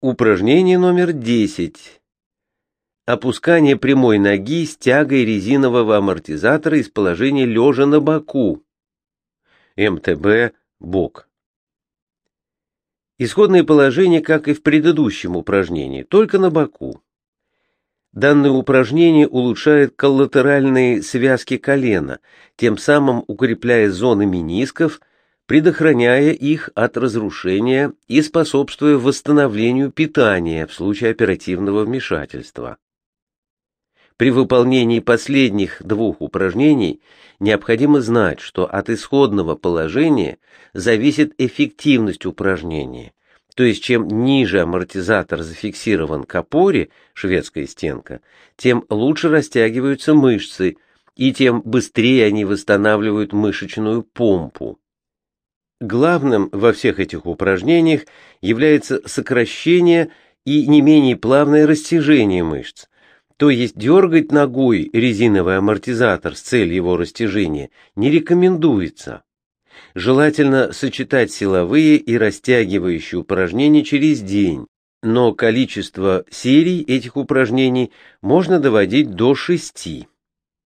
Упражнение номер 10. Опускание прямой ноги с тягой резинового амортизатора из положения лежа на боку. МТБ бок. Исходное положение, как и в предыдущем упражнении, только на боку. Данное упражнение улучшает коллатеральные связки колена, тем самым укрепляя зоны менисков предохраняя их от разрушения и способствуя восстановлению питания в случае оперативного вмешательства. При выполнении последних двух упражнений необходимо знать, что от исходного положения зависит эффективность упражнения. То есть чем ниже амортизатор зафиксирован к опоре, шведская стенка, тем лучше растягиваются мышцы, и тем быстрее они восстанавливают мышечную помпу. Главным во всех этих упражнениях является сокращение и не менее плавное растяжение мышц. То есть дергать ногой резиновый амортизатор с целью его растяжения не рекомендуется. Желательно сочетать силовые и растягивающие упражнения через день, но количество серий этих упражнений можно доводить до шести.